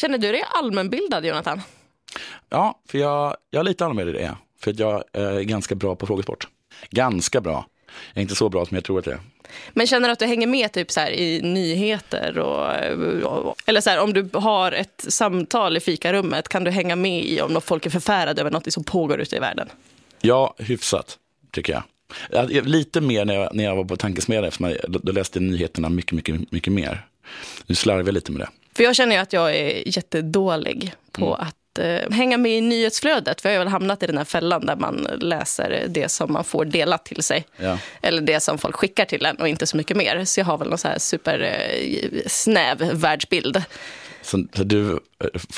Känner du dig allmänbildad, Jonathan? Ja, för jag, jag är lite annorlunda i det. För att jag är ganska bra på frågesport. Ganska bra. Jag är inte så bra som jag tror att jag är. Men känner du att du hänger med typ så här, i nyheter? Och, eller så här, om du har ett samtal i fikarummet, kan du hänga med i om folk är förfärade över något som pågår ute i världen? Ja, hyfsat tycker jag. jag lite mer när jag, när jag var på tankesmedjan, eftersom jag, då läste jag nyheterna mycket, mycket, mycket mer. Nu slarvar jag lite med det. För jag känner att jag är jättedålig på mm. att eh, hänga med i nyhetsflödet. För jag har väl hamnat i den här fällan där man läser det som man får delat till sig. Ja. Eller det som folk skickar till en och inte så mycket mer. Så jag har väl någon så här supersnäv eh, världsbild. Så, så du,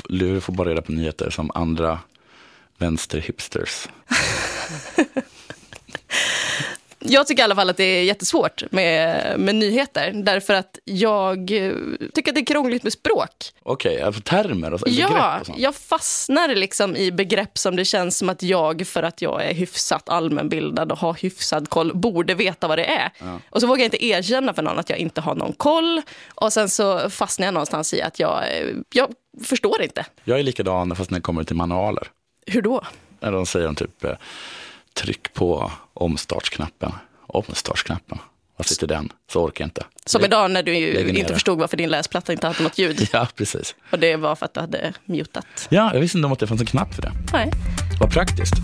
du får bara reda på nyheter som andra vänsterhipsters? Jag tycker i alla fall att det är jättesvårt med, med nyheter. Därför att jag tycker att det är krångligt med språk. Okej, okay, alltså termer och så, Ja, och sånt. jag fastnar liksom i begrepp som det känns som att jag, för att jag är hyfsat allmänbildad och har hyfsad koll, borde veta vad det är. Ja. Och så vågar jag inte erkänna för någon att jag inte har någon koll. Och sen så fastnar jag någonstans i att jag, jag förstår inte. Jag är likadan fast när det kommer till manualer. Hur då? När de säger typ eh, tryck på omstartsknappen. Omstartsknappen. Vad sitter den? Så orkar jag inte. Som idag när du inte förstod varför din läsplatta inte hade något ljud. Ja, precis. Och det var för att du hade mutat. Ja, jag visste inte om att det fanns en knapp för det. Nej. Vad praktiskt.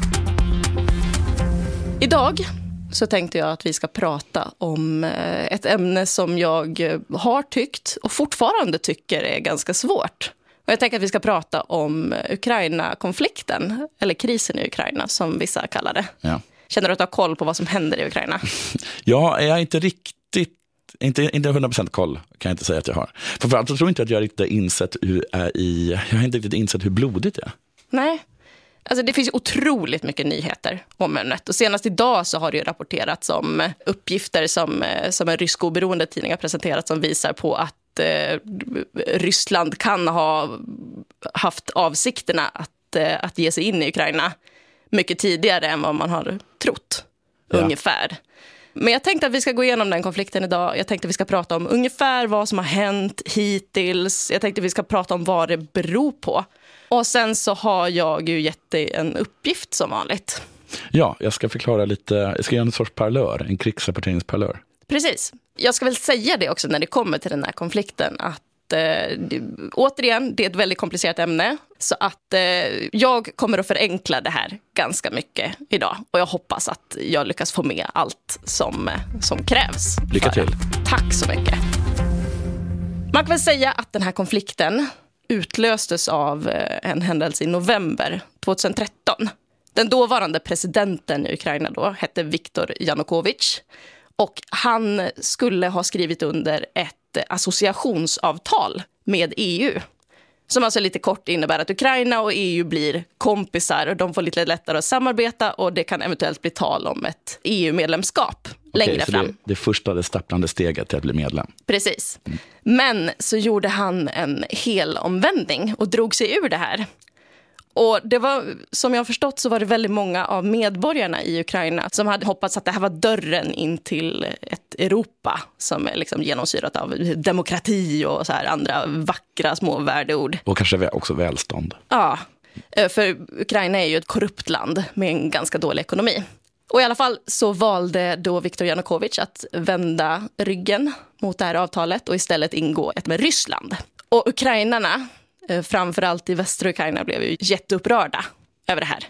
Idag så tänkte jag att vi ska prata om eh, ett ämne som jag har tyckt och fortfarande tycker är ganska svårt. Och jag tänker att vi ska prata om Ukraina-konflikten, eller krisen i Ukraina som vissa kallar det. Ja. Känner du att du har koll på vad som händer i Ukraina? Ja, jag är inte riktigt inte, inte 100% koll kan jag inte säga att jag har. Framförallt så tror jag inte att jag riktigt insett hur, är i, jag har inte riktigt insett hur blodigt det är. Nej. Alltså det finns otroligt mycket nyheter om ämnet. Och senast idag så har det rapporterats om uppgifter som, som en rysk oberoende tidning har presenterat som visar på att eh, Ryssland kan ha haft avsikterna att, eh, att ge sig in i Ukraina mycket tidigare än vad man har trott. Ja. Ungefär. Men jag tänkte att vi ska gå igenom den konflikten idag. Jag tänkte att vi ska prata om ungefär vad som har hänt hittills. Jag tänkte att vi ska prata om vad det beror på. Och sen så har jag ju gett dig en uppgift som vanligt. Ja, jag ska förklara lite. Jag ska göra en sorts parlör, en krigsrapporteringsparlör. Precis. Jag ska väl säga det också när det kommer till den här konflikten att eh, återigen, det är ett väldigt komplicerat ämne. Så att eh, jag kommer att förenkla det här ganska mycket idag. Och jag hoppas att jag lyckas få med allt som, som krävs. Lycka till. Tack så mycket. Man kan väl säga att den här konflikten utlöstes av eh, en händelse i november 2013. Den dåvarande presidenten i Ukraina då hette Viktor Janukovic. Och han skulle ha skrivit under ett associationsavtal med EU. Som alltså lite kort innebär att Ukraina och EU blir kompisar och de får lite lättare att samarbeta och det kan eventuellt bli tal om ett EU-medlemskap längre så fram. Det, det första, det stapplande steget till att bli medlem. Precis. Mm. Men så gjorde han en hel omvändning och drog sig ur det här. Och det var, som jag har förstått så var det väldigt många av medborgarna i Ukraina som hade hoppats att det här var dörren in till ett Europa som är liksom genomsyrat av demokrati och så här andra vackra små värdeord. Och kanske också välstånd. Ja, eh, för Ukraina är ju ett korrupt land med en ganska dålig ekonomi. Och i alla fall så valde då Viktor Janukovic att vända ryggen mot det här avtalet och istället ingå ett med Ryssland. Och ukrainarna framförallt i västra Ukraina blev ju jätteupprörda över det här.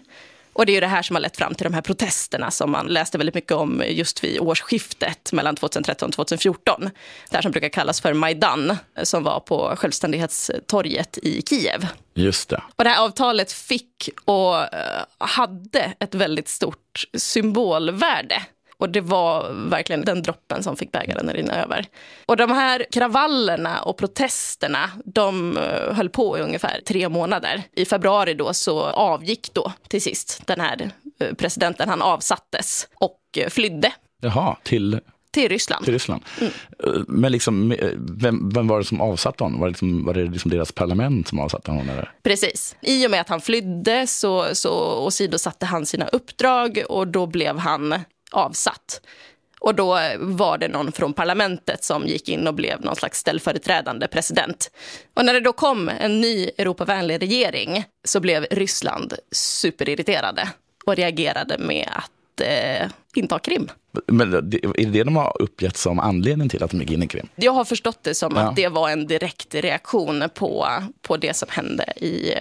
Och det är det här som har lett fram till de här protesterna som man läste väldigt mycket om just vid årsskiftet mellan 2013 och 2014. Det här som brukar kallas för Majdan, som var på självständighetstorget i Kiev. Just det. Och det här avtalet fick och eh, hade ett väldigt stort symbolvärde och det var verkligen den droppen som fick bägaren att rinna över. Och de här kravallerna och protesterna, de eh, höll på i ungefär tre månader. I februari då så avgick då till sist den här eh, presidenten. Han avsattes och eh, flydde. Jaha, till? Till Ryssland. Till Ryssland. Mm. Men liksom, vem, vem, var det som avsatte honom? Var det, liksom, var det liksom deras parlament som avsatte honom? Eller? Precis. I och med att han flydde så, så åsidosatte han sina uppdrag och då blev han avsatt. Och då var det någon från parlamentet som gick in och blev någon slags ställföreträdande president. Och när det då kom en ny Europavänlig regering så blev Ryssland superirriterade och reagerade med att eh, inta Krim. Men är det det de har uppgett som anledning till att de gick in i Krim? Jag har förstått det som Ja. att det var en direkt reaktion på, på det som hände i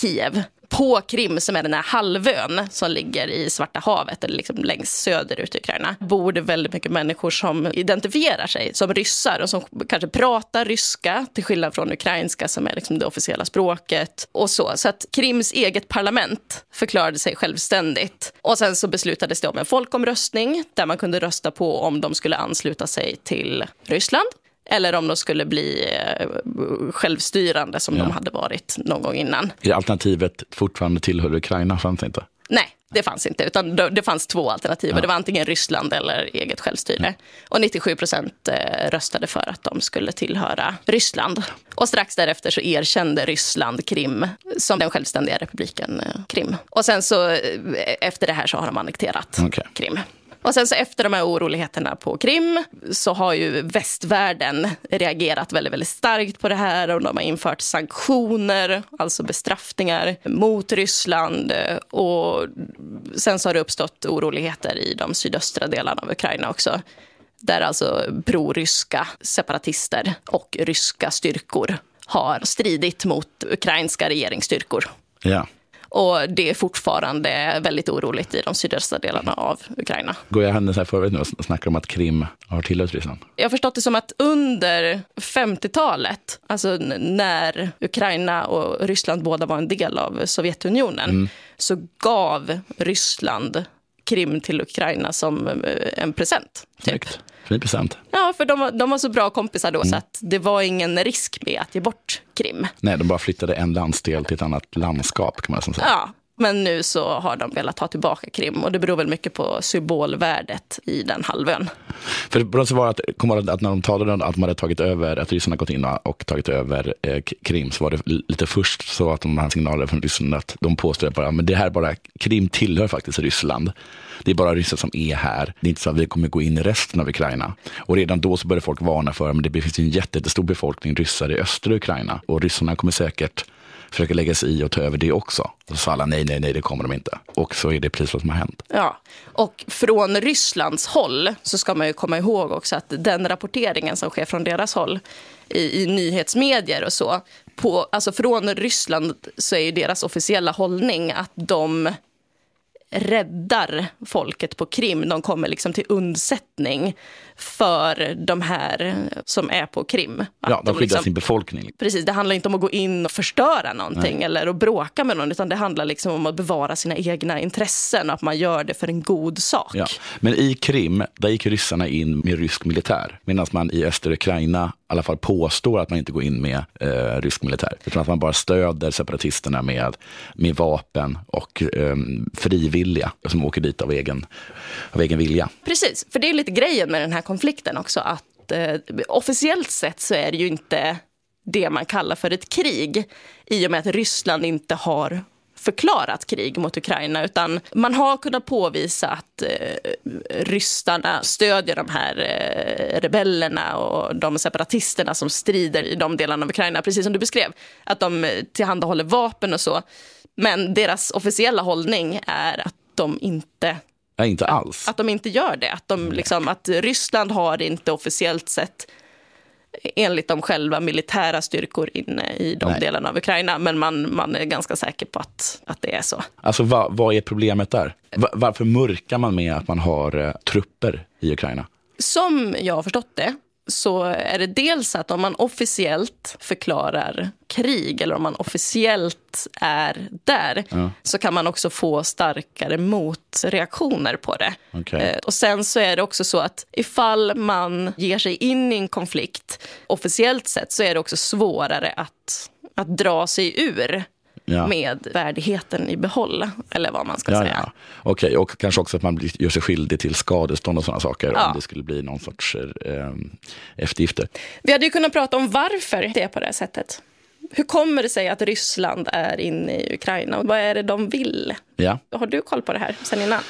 Kiev. På Krim, som är den här halvön som ligger i Svarta havet, eller liksom längst söderut i Ukraina, bor det väldigt mycket människor som identifierar sig som ryssar och som kanske pratar ryska, till skillnad från ukrainska som är liksom det officiella språket. och Så Så att Krims eget parlament förklarade sig självständigt. Och sen så beslutades det om en folkomröstning där man kunde rösta på om de skulle ansluta sig till Ryssland eller om de skulle bli eh, självstyrande som Ja. de hade varit någon gång innan. Är alternativet fortfarande tillhör Ukraina? Fanns det inte? Nej, det fanns inte. Utan det, fanns två alternativ. Ja. Det var antingen Ryssland eller eget självstyre. Och 97 procent eh, röstade för att de skulle tillhöra Ryssland. Och strax därefter så erkände Ryssland Krim som den självständiga republiken eh, Krim. Och sen så efter det här så har de annekterat Okej. Krim. Och sen så efter de här oroligheterna på Krim så har ju västvärlden reagerat väldigt, väldigt starkt på det här och de har infört sanktioner, alltså bestraffningar mot Ryssland. Och sen så har det uppstått oroligheter i de sydöstra delarna av Ukraina också. Där alltså proryska separatister och ryska styrkor har stridit mot ukrainska regeringsstyrkor. Ja. Och det är fortfarande väldigt oroligt i de sydöstra delarna av Ukraina. Går jag händelserna förväg nu och snackar om att Krim har tillhört Ryssland? Jag har förstått det som att under 50-talet, alltså när Ukraina och Ryssland båda var en del av Sovjetunionen, så gav Ryssland Krim till Ukraina som eh, en present. Typ. Snyggt. Fin present. Ja, för de var, de var så bra kompisar då, så att det var ingen risk med att ge bort Krim. Nej, de bara flyttade en landsdel till ett annat landskap kan man nästan säga. Ja, men nu så har de velat ta tillbaka Krim och det beror väl mycket på symbolvärdet i den halvön. För det var att, kommer att när de talade om att de hade tagit över, att ryssarna gått in och tagit över eh, Krim, så var det lite först så att de hade signaler från Ryssland att de påstod att bara, men det här bara, Krim tillhör faktiskt Ryssland. Det är bara ryssar som är här. Det är inte så att vi kommer gå in i resten av Ukraina. Och redan då så började folk varna för, men det finns en jättestor befolkning ryssar i östra Ukraina. Och ryssarna kommer säkert Försöker lägga sig i och ta över det också. Och så sa alla nej, nej, nej, det kommer de inte. Och så är det precis vad som har hänt. Ja, och från Rysslands håll så ska man ju komma ihåg också att den rapporteringen som sker från deras håll i, i nyhetsmedier och så, på, alltså från Ryssland så är ju deras officiella hållning att de räddar folket på Krim. De kommer liksom till undsättning för de här som är på Krim. Att Ja, de skyddar liksom- sin befolkning. Precis, det handlar inte om att gå in och förstöra någonting eller att bråka med någon, utan det handlar liksom om att bevara sina egna intressen och att man gör det för en god sak. Ja. Men i Krim, där gick ryssarna in med rysk militär. Medan man i östra Ukraina i alla fall påstår att man inte går in med eh, rysk militär. Utan att man bara stöder separatisterna med, med vapen och eh, frivilliga som åker dit av egen, av egen vilja. Precis, för det är lite grejen med den här konflikten också, att eh, officiellt sett så är det ju inte det man kallar för ett krig, i och med att Ryssland inte har förklarat krig mot Ukraina, utan man har kunnat påvisa att eh, ryssarna stödjer de här eh, rebellerna och de separatisterna som strider i de delarna av Ukraina, precis som du beskrev, att de tillhandahåller vapen och så. Men deras officiella hållning är att de inte Nej, inte alls. att de inte gör det. Att, de, liksom, att Ryssland har inte officiellt sett enligt dem själva militära styrkor inne i de Nej. delarna av Ukraina. Men man, man är ganska säker på att, att det är så. Alltså vad, vad är problemet där? Va- varför mörkar man med att man har eh, trupper i Ukraina? Som jag har förstått det så är det dels att om man officiellt förklarar krig eller om man officiellt är där så kan man också få starkare motreaktioner på det. Okej. Eh, Och sen så är det också så att ifall man ger sig in i en konflikt officiellt sett så är det också svårare att, att dra sig ur Ja. med värdigheten i behåll, eller vad man ska Ja, säga. ja. Okej, och kanske också att man gör sig skyldig till skadestånd och sådana saker Ja. om det skulle bli någon sorts eh, eftergifter. Vi hade ju kunnat prata om varför det är på det här sättet. Hur kommer det sig att Ryssland är inne i Ukraina och vad är det de vill? Ja. Har du koll på det här sen innan?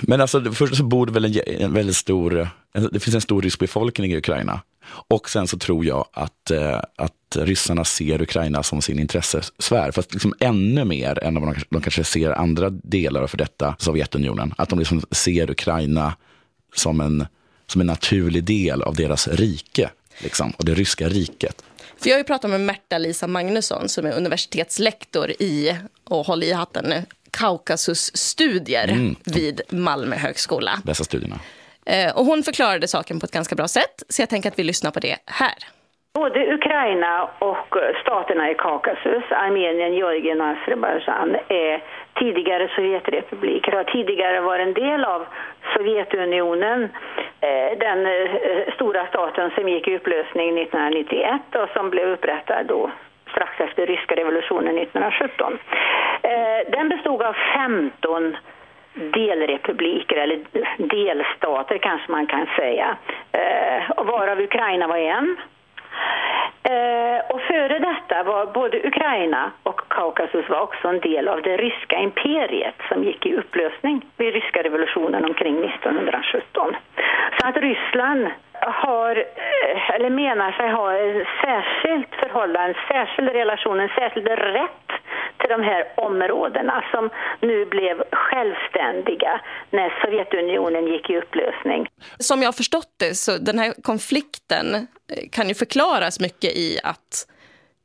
Men alltså, först så bor det väl en, en väldigt stor, det finns en stor rysk befolkning i Ukraina. Och sen så tror jag att, eh, att ryssarna ser Ukraina som sin intressesfär, fast liksom ännu mer än de, de kanske ser andra delar av för detta Sovjetunionen. Att de liksom ser Ukraina som en, som en naturlig del av deras rike, liksom, och det ryska riket. För jag har ju pratat med Märta-Lisa Magnusson som är universitetslektor i, och håll i hatten nu, Kaukasusstudier mm. vid Malmö högskola. Dessa studierna. Eh, och hon förklarade saken på ett ganska bra sätt, så jag tänker att vi lyssnar på det här. Både Ukraina och eh, staterna i Kaukasus, Armenien, Georgien och Azerbajdzjan är tidigare Sovjetrepubliker, har tidigare varit en del av Sovjetunionen, eh, den stora staten som gick i upplösning 1991 och som blev upprättad då strax efter ryska revolutionen 1917. Den bestod av 15 delrepubliker, eller delstater kanske man kan säga, eh, varav Ukraina var en. Eh, och före detta var både Ukraina och Kaukasus var också en del av det ryska imperiet som gick i upplösning vid ryska revolutionen omkring 1917. Så att Ryssland har, eh, eller menar sig ha ett särskilt förhållande, en särskild relation, en särskild rätt till de här områdena som nu blev självständiga när Sovjetunionen gick i upplösning. Som jag har förstått det så den här konflikten eh, kan ju förklaras mycket i att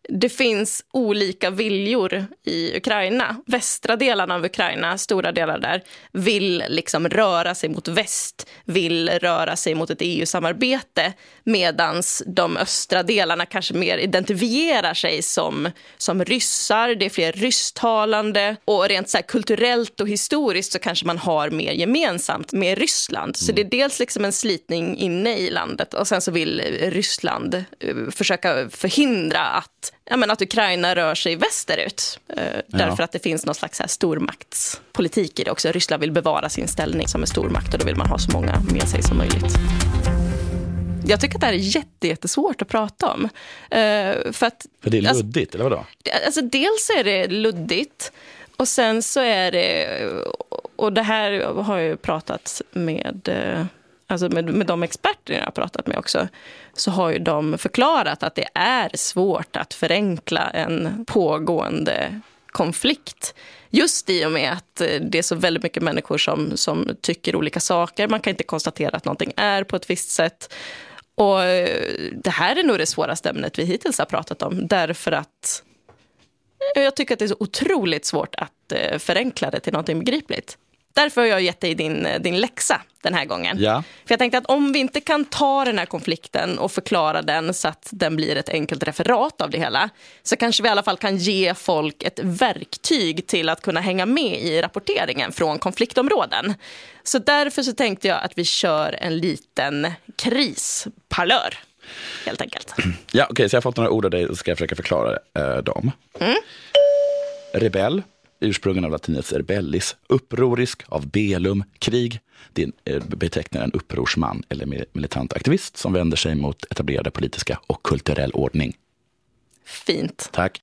det finns olika viljor i Ukraina. Västra delarna av Ukraina, stora delar där, vill liksom röra sig mot väst, vill röra sig mot ett EU-samarbete medan de östra delarna kanske mer identifierar sig som, som ryssar. Det är fler rysstalande och rent så kulturellt och historiskt så kanske man har mer gemensamt med Ryssland. Så det är dels liksom en slitning inne i landet och sen så vill Ryssland eh, försöka förhindra att ja, men att Ukraina rör sig västerut. Eh, därför ja. att det finns någon slags här stormaktspolitik i det också. Ryssland vill bevara sin ställning som en stormakt och då vill man ha så många med sig som möjligt. Jag tycker att det här är jätte, jättesvårt att prata om. Eh, för, att, för det är alltså, luddigt, alltså, eller vadå? Alltså, dels är det luddigt och sen så är det... Och det här har jag pratat med eh, alltså med, med de experter jag har pratat med också, så har ju de förklarat att det är svårt att förenkla en pågående konflikt. Just i och med att eh, det är så väldigt mycket människor som, som tycker olika saker. Man kan inte konstatera att någonting är på ett visst sätt. Och eh, det här är nog det svåraste ämnet vi hittills har pratat om. Därför att eh, jag tycker att det är så otroligt svårt att förenkla det till någonting begripligt. Därför har jag gett dig din, din läxa den här gången. Ja. För jag tänkte att om vi inte kan ta den här konflikten och förklara den så att den blir ett enkelt referat av det hela, så kanske vi i alla fall kan ge folk ett verktyg till att kunna hänga med i rapporteringen från konfliktområden. Så därför så tänkte jag att vi kör en liten krisparlör. Helt enkelt. Ja, okej, okay, så jag har fått några ord av dig och ska jag försöka förklara eh, dem. Mm. Rebell ursprungen av latinets rebellis, upprorisk, av belum, krig. Det eh, betecknar en upprorsman eller militant aktivist som vänder sig mot etablerade politiska och kulturell ordning. Fint. Tack.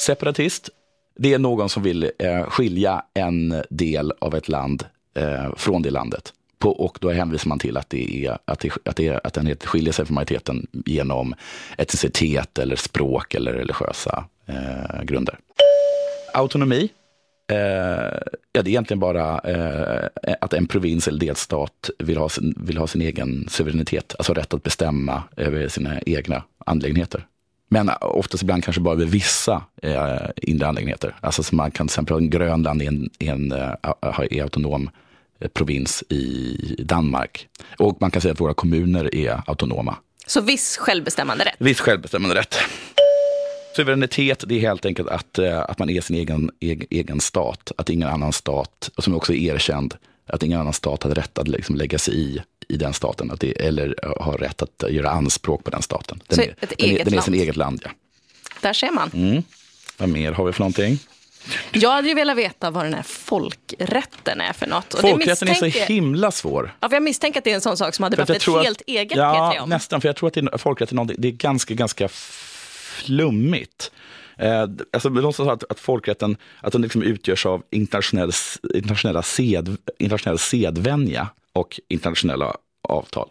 Separatist, det är någon som vill eh, skilja en del av ett land eh, från det landet. På, och då hänvisar man till att, det är, att, det, att, det att den skiljer sig från majoriteten genom etnicitet eller språk eller religiösa eh, grunder. Autonomi, eh, ja, det är egentligen bara eh, att en provins eller delstat vill ha, sin, vill ha sin egen suveränitet, alltså rätt att bestämma över sina egna anlägenheter. Men oftast ibland kanske bara över vissa eh, inre anlägenheter. Alltså som man kan till exempel Grönland är en, en, är eh, autonom eh, provins i Danmark. Och man kan säga att våra kommuner är autonoma. Så viss självbestämmande rätt? Viss självbestämmande rätt. Suveränitet, det är helt enkelt att, eh, att man är sin egen, egen, egen stat. Att ingen annan stat, och som också är erkänd, att ingen annan stat har rätt att liksom lägga sig i, i den staten. Att det, eller har rätt att göra anspråk på den staten. Den, Så är, ett den, eget den är sin eget land. Ja. Där ser man. Mm. Vad mer har vi för någonting? Jag hade ju velat veta vad den här folkrätten är för något. Och Folkrätten är så himla svår. Ja, för jag misstänker att det är en sån sak som hade behövt ett helt att, eget ja, P3 om. nästan. För jag tror att det är, folkrätten det är ganska, ganska flummigt. Eh, alltså, de sa att, att folkrätten att den liksom utgörs av internationell, internationella sed, internationell sedvänja och internationella avtal.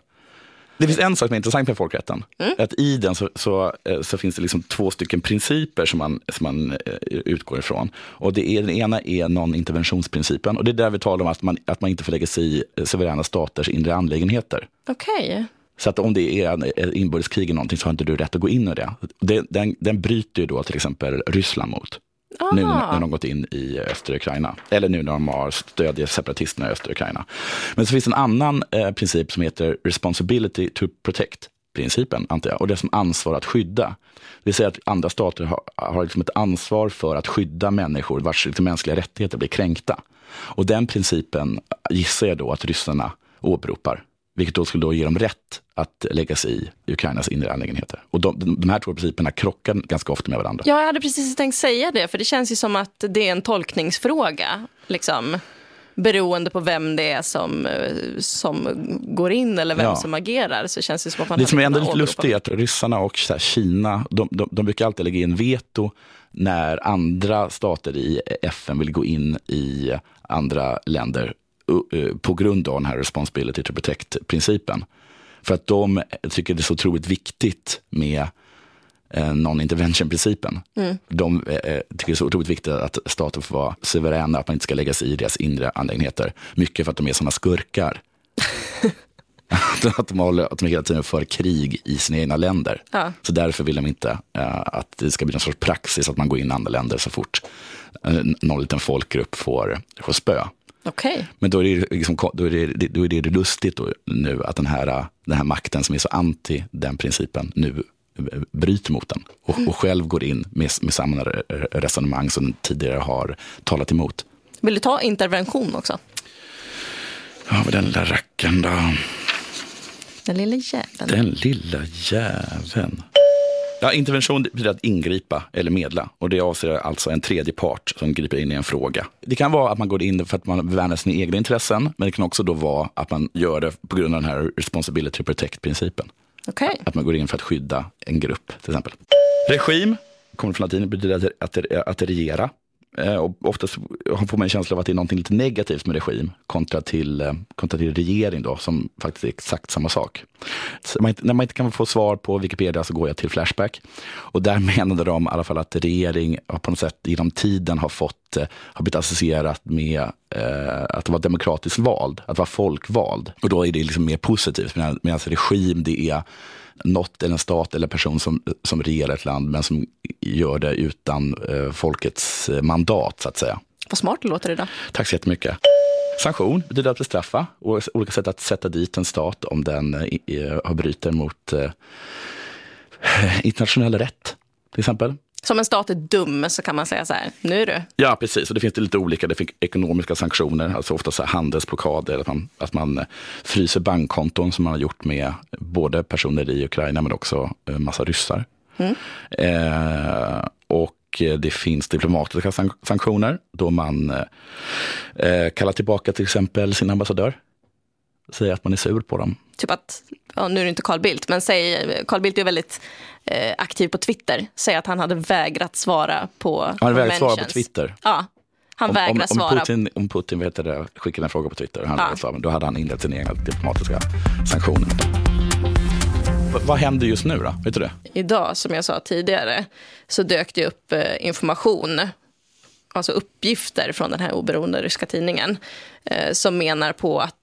Det finns en sak som är intressant med folkrätten. Mm. Att I den så, så, eh, så, finns det liksom två stycken principer som man, som man eh, utgår ifrån. Och det är, den ena är non-interventionsprincipen. Och det är där vi talar om att man, att man inte får lägga sig i eh, suveräna staters inre angelägenheter. Okej. Okay. Så att om det är ett inbördeskrig eller någonting så har inte du rätt att gå in i det. Den, den bryter ju då till exempel Ryssland mot. Nu när de gått in i östra Ukraina. Eller nu när de har stödjer separatisterna i östra Ukraina. Men så finns en annan eh, princip som heter responsibility to protect principen, antar jag. Och det är som ansvar att skydda. Det vill säga att andra stater har, har liksom ett ansvar för att skydda människor vars liksom, mänskliga rättigheter blir kränkta. Och den principen gissar jag då att ryssarna åberopar vilket då skulle då ge dem rätt att lägga sig i Ukrainas inre angelägenheter. Och de, de här två principerna krockar ganska ofta med varandra. Ja, jag hade precis tänkt säga det, för det känns ju som att det är en tolkningsfråga. Liksom beroende på vem det är som, som går in eller vem ja. som agerar. Så känns det som att man det som är ändå lite lustigt är att ryssarna och här, Kina, de, de, de brukar alltid lägga in veto när andra stater i FN vill gå in i andra länder Eh, på grund av den här responsibility to protect-principen. För att de tycker det är så otroligt viktigt med eh, non-intervention-principen. Mm. De eh, eh, tycker det är så otroligt viktigt att stater får vara suveräna, att man inte ska lägga sig i deras inre angelägenheter. Mycket för att de är sådana skurkar. att, de håller, att de hela tiden för krig i sina egna länder. Ja. Så därför vill de inte uh, att det ska bli någon sorts praxis att man går in i andra länder så fort uh, någon liten folkgrupp får, får spö. Okay. Men då är, det liksom, då, är det, då är det lustigt då, nu att den här, den här makten som är så anti den principen nu bryter mot den och, och själv går in med, med samma resonemang som den tidigare har talat emot. Vill du ta intervention också? Ja, den lilla rackaren då. Den lilla jäveln. Den lilla jäveln. Ja, intervention betyder att ingripa eller medla. Och det avser alltså en tredje part som griper in i en fråga. Det kan vara att man går in för att man värnar sina egna intressen. Men det kan också då vara att man gör det på grund av den här responsibility to protect-principen. Okay. Att man går in för att skydda en grupp till exempel. Regim kommer från latin, betyder att, att, att regera. Eh, och oftast får man en känsla av att det är något lite negativt med regim kontra till, eh, kontra till regering då, som faktiskt är exakt samma sak. Man, när man inte kan få svar på Wikipedia så går jag till Flashback. Och där menade de i alla fall att regering på något sätt genom tiden har fått, eh, har blivit associerat med eh, att vara demokratiskt vald, att vara folkvald. Och då är det liksom mer positivt, medan regim det är något eller en stat eller person som, som regerar ett land men som gör det utan eh, folkets eh, mandat så att säga. Vad smart det låter det då. Tack så jättemycket. Sanktion betyder att bestraffa och olika sätt att sätta dit en stat om den eh, bryter mot eh, internationell rätt till exempel. Som en stat är dum så kan man säga så här, nu är du. Ja, precis. Och det finns det lite olika. Det finns ekonomiska sanktioner, alltså ofta så handelsblockader, att man, att man eh, fryser bankkonton som man har gjort med både personer i Ukraina men också en eh, massa ryssar. Mm. Eh, och det finns diplomatiska sanktioner då man eh, kallar tillbaka till exempel sin ambassadör. Säger att man är sur på dem. Typ att, ja, nu är det inte Carl Bildt, men säg, Carl Bildt är väldigt eh, aktiv på Twitter, säger att han hade vägrat svara på Han hade vägrat svara på Twitter? Ja. Han om, vägrar om, svara. Om Putin, om Putin vet det, skickade en fråga på Twitter, han ja. svara, då hade han inlett sina egna diplomatiska sanktioner. Vad händer just nu då? Vet du det? Idag, som jag sa tidigare, så dök det upp eh, information alltså uppgifter från den här oberoende ryska tidningen eh, som menar på att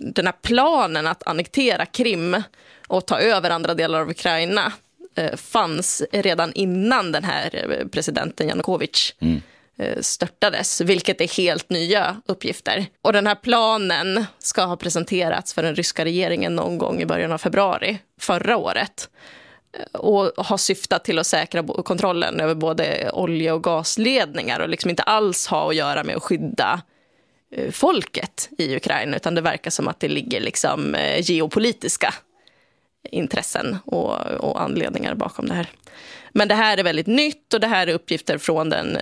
den här planen att annektera Krim och ta över andra delar av Ukraina eh, fanns redan innan den här eh, presidenten Janukovic mm. Eh, störtades, vilket är helt nya uppgifter. Och den här planen ska ha presenterats för den ryska regeringen någon gång i början av februari förra året och har syftat till att säkra kontrollen över både olje och gasledningar och liksom inte alls ha att göra med att skydda folket i Ukraina, utan det verkar som att det ligger liksom geopolitiska intressen och, och anledningar bakom det här. Men det här är väldigt nytt och det här är uppgifter från den,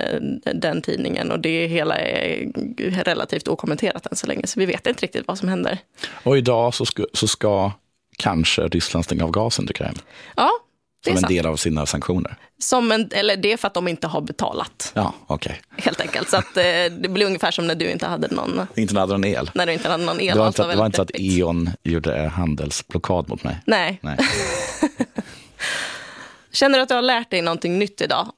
den tidningen och det hela är relativt okommenterat än så länge, så vi vet inte riktigt vad som händer. Och idag så ska, så ska kanske Ryssland stänga av gasen till Ukraina? Ja, Som en del av sina sanktioner. Som en, eller det är för att de inte har betalat, Ja, okej. helt enkelt. Så att, eh, det blir ungefär som när du inte hade någon, Inte hade någon el. när du inte hade någon el. Det var inte, det var inte så att. E.ON gjorde handelsblockad mot mig. Nej. Nej. Känner du att du har lärt dig någonting nytt idag?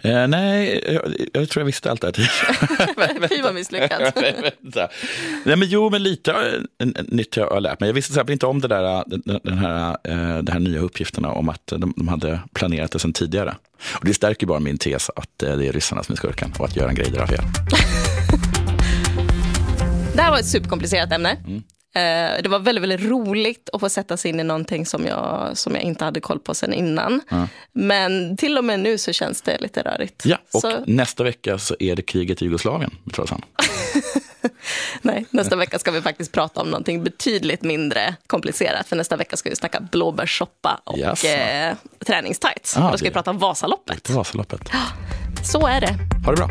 Eh, nej, jag, jag tror jag visste allt det här tidigare. Fy vad misslyckat. Nej, men jo, men lite nytt jag har lärt mig. Jag visste till exempel inte om det där, den, den här, eh, de här nya uppgifterna om att de, de hade planerat det sedan tidigare. Och det stärker bara min tes att eh, det är ryssarna som är skurken och att Göran Greider har fel. Det här var ett superkomplicerat ämne. Mm. Eh, Det var väldigt, väldigt roligt att få sätta sig in i någonting som jag, som jag inte hade koll på sen innan. Men till och med nu så känns det lite rörigt. Ja, och Så, nästa vecka så är det kriget i Jugoslavien, tror jag. nej, nästa vecka ska vi faktiskt prata om någonting betydligt mindre komplicerat. För nästa vecka ska vi snacka blåbärssoppa och Jaså. eh, träningstights. Ah, och då ska det- vi prata Vasaloppet. Vasaloppet. Så är det. Ha det bra.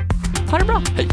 Ha det bra. Hej.